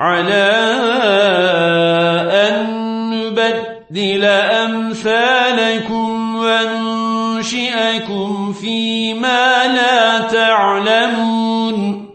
على أن نبدل أمثالكم وننشئكم فيما لا تعلمون